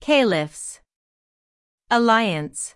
Caliphs. Alliance.